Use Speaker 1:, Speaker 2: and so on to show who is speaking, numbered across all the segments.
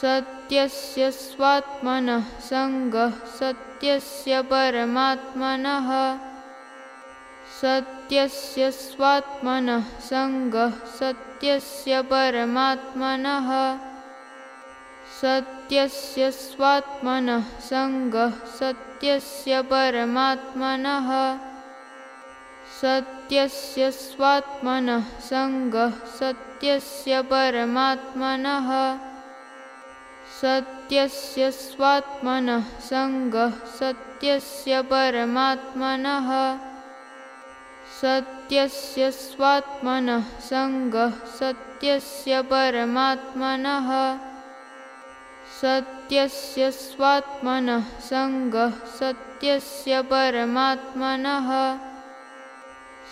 Speaker 1: सत्यस्य स्वात्मनः सङ्गः सत्यस्य परमात्मनः सत्यस्य स्वात्मनः सङ्गः सत्यस्य परमात्मनः सत्यस्य स्वात्मनः सङ्गः सत्यस्य परमात्मनः सत्यस्य स्वात्मनः सङ्गः सत्यस्य परमात्मनः सत्यस्य स्वात्मनः सङ्गः सत्यस्य परमात्मनः सत्यस्य स्वात्मनः सङ्गः सत्यस्य परमात्मनः सत्यस्य स्वात्मनः सङ्गः सत्यस्य परमात्मनः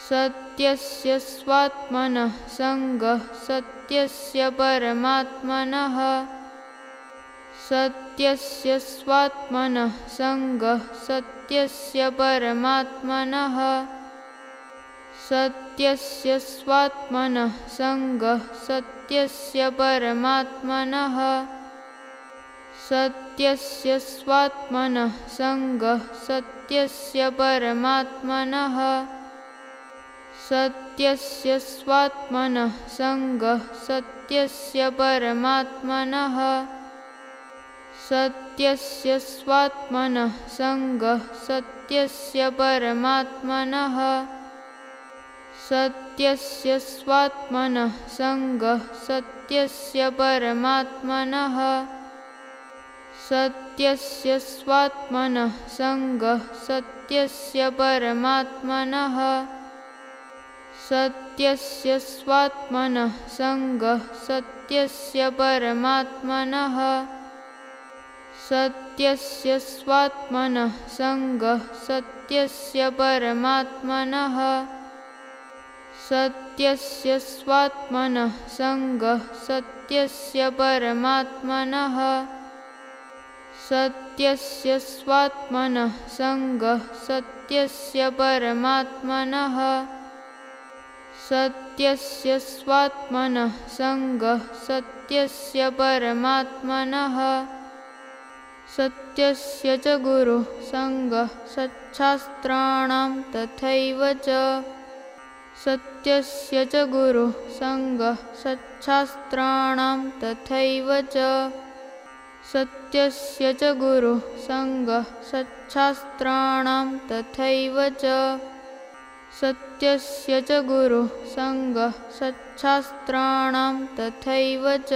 Speaker 1: सत्यस्य स्वात्मनः सङ्गः सत्यस्य परमात्मनः सत्यस्य स्वात्मनः सङ्गः सत्यस्य परमात्मनः सत्यस्य स्वात्मनः सङ्गः सत्यस्य परमात्मनः सत्यस्य स्वात्मनः सङ्गः सत्यस्य परमात्मनः सत्यस्य स्वात्मनः सङ्गः सत्यस्य परमात्मनः सत्यस्य स्वात्मनः सङ्गः सत्यस्य परमात्मनः सत्यस्य स्वात्मनः सङ्गः सत्यस्य परमात्मनः सत्यस्य स्वात्मनः सङ्गः सत्यस्य परमात्मनः सत्यस्य स्वात्मनः सङ्गः सत्यस्य परमात्मनः सत्यस्य स्वात्मनः सङ्गः सत्यस्य परमात्मनः सत्यस्य स्वात्मनः सङ्गः सत्यस्य परमात्मनः सत्यस्य स्वात्मनः सङ्गः सत्यस्य परमात्मनः सत्यस्य स्वात्मनः सङ्गः सत्यस्य परमात्मनः सत्यस्य च गुरुः सङ्गः सच्छास्त्राणां तथैव च। सत्यस्य च गुरुः सङ्गः सच्छास्त्राणां तथैव च। सत्यस्य च गुरुः सङ्गः सच्छास्त्राणां तथैव च। सत्यस्य च गुरुः सङ्गः सच्छास्त्राणां तथैव च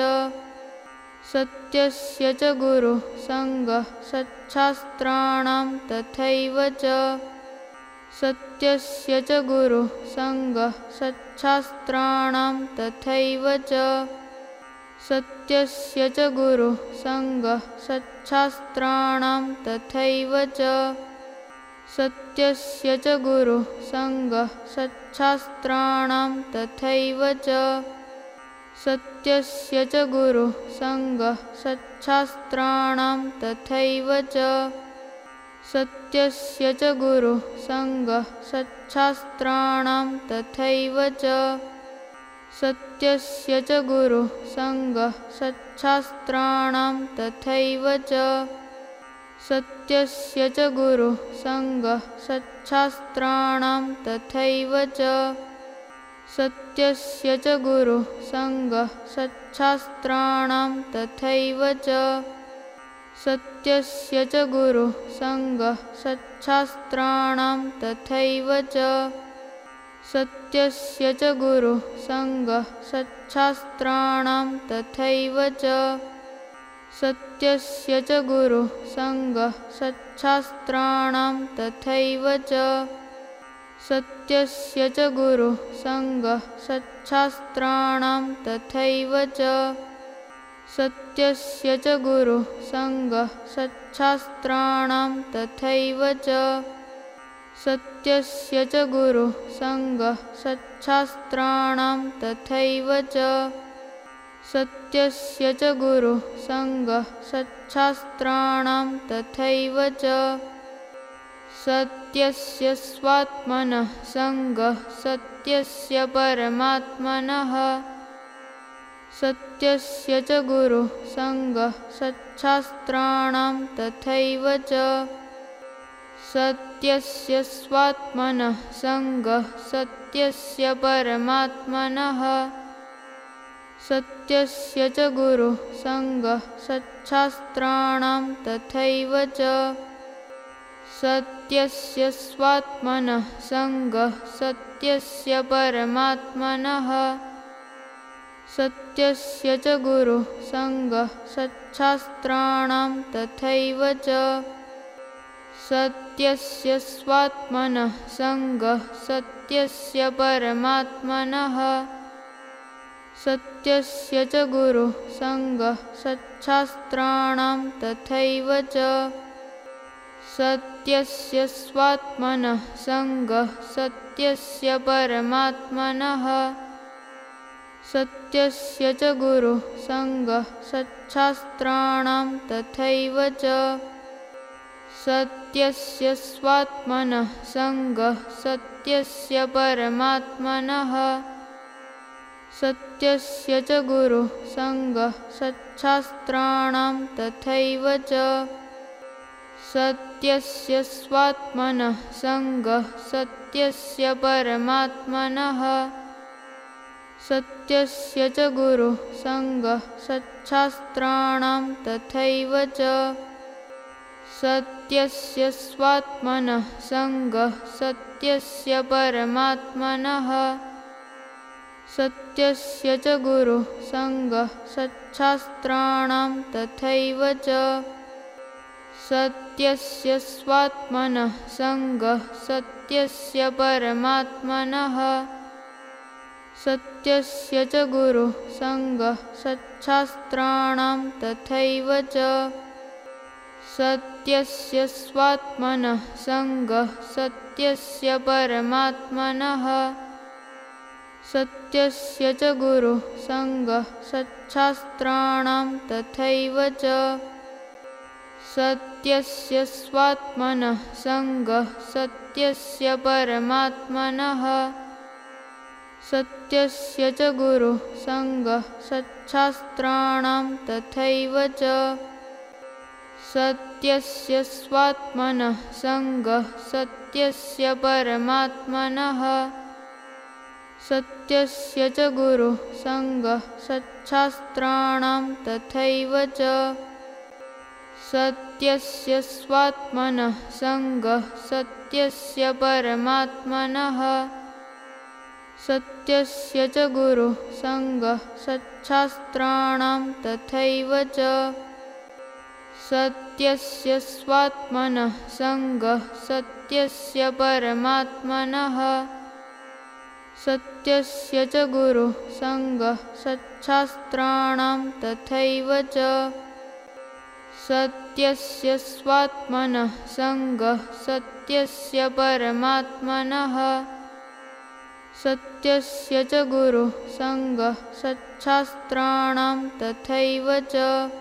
Speaker 1: सत्यस्य च गुरुः सङ्गः सच्छास्त्राणां तथैव च। सत्यस्य च गुरुः सङ्गः सच्छास्त्राणां तथैव च। सत्यस्य च गुरुः सङ्गः सच्छास्त्राणां तथैव च। सत्यस्य च गुरुः सङ्गः सच्छास्त्राणां तथैव च सत्यस्य च गुरुः सङ्गः सच्छास्त्राणां तथैव च। सत्यस्य च गुरुः सङ्गः सच्छास्त्राणां तथैव च। सत्यस्य च गुरुः सङ्गः सच्छास्त्राणां तथैव च। सत्यस्य च गुरुः सङ्गः सच्छास्त्राणां तथैव च सत्यस्य च गुरुः सङ्गः सच्छास्त्राणां तथैव च। सत्यस्य च गुरुः सङ्गः सच्छास्त्राणां तथैव च। सत्यस्य च गुरुः सङ्गः सच्छास्त्राणां तथैव च। सत्यस्य च गुरुः सङ्गः सच्छास्त्राणां तथैव च सत्यस्य च गुरुः सङ्गः सच्छास्त्राणां तथैव च। सत्यस्य च गुरुः सङ्गः सच्छास्त्राणां तथैव च। सत्यस्य च गुरुः सङ्गः सच्छास्त्राणां तथैव च। सत्यस्य च गुरुः सङ्गः सच्छास्त्राणां तथैव च सत्यस्य स्वात्मनः सङ्गः सत्यस्य परमात्मनः। सत्यस्य च गुरुः सङ्गः सच्छास्त्राणां तथैव च। सत्यस्य स्वात्मनः सङ्गः सत्यस्य परमात्मनः। सत्यस्य च गुरुः सङ्गः सच्छास्त्राणां तथैव च सत्यस्य स्वात्मनः सङ्गः सत्यस्य परमात्मनः। सत्यस्य च गुरुः सङ्गः सच्छास्त्राणां तथैव च। सत्यस्य स्वात्मनः सङ्गः सत्यस्य परमात्मनः। सत्यस्य च गुरुः सङ्गः सच्छास्त्राणां तथैव च सत्यस्य स्वात्मनः सङ्गः सत्यस्य परमात्मनः। सत्यस्य च गुरुः सङ्गः सच्छास्त्राणां तथैव च। सत्यस्य स्वात्मनः सङ्गः सत्यस्य परमात्मनः। सत्यस्य च गुरुः सङ्गः सच्छास्त्राणां तथैव च सत्यस्य स्वात्मनः सङ्गः सत्यस्य परमात्मनः। सत्यस्य च गुरुः सङ्गः सच्छास्त्राणां तथैव च। सत्यस्य स्वात्मनः सङ्गः सत्यस्य परमात्मनः। सत्यस्य च गुरुः सङ्गः सच्छास्त्राणां तथैव च सत्यस्य स्वात्मनः सङ्गः सत्यस्य परमात्मनः। सत्यस्य च गुरुः सङ्गः सच्छास्त्राणां तथैव च। सत्यस्य स्वात्मनः सङ्गः सत्यस्य परमात्मनः। सत्यस्य च गुरुः सङ्गः सच्छास्त्राणां तथैव च सत्यस्य स्वात्मनः सङ्गः सत्यस्य परमात्मनः। सत्यस्य च गुरुः सङ्गः सच्छास्त्राणां तथैव च। सत्यस्य स्वात्मनः सङ्गः सत्यस्य परमात्मनः। सत्यस्य च गुरुः सङ्गः सच्छास्त्राणां तथैव च सत्यस्य स्वात्मनः सङ्गः सत्यस्य परमात्मनः। सत्यस्य च गुरुः सङ्गः सच्छास्त्राणां तथैव च। सत्यस्य स्वात्मनः सङ्गः सत्यस्य परमात्मनः। सत्यस्य च गुरुः सङ्गः सच्छास्त्राणां तथैव च सत्यस्य स्वात्मनः सङ्गः सत्यस्य परमात्मनः सत्यस्य च गुरुः सङ्गः सच्छास्त्राणां तथैव च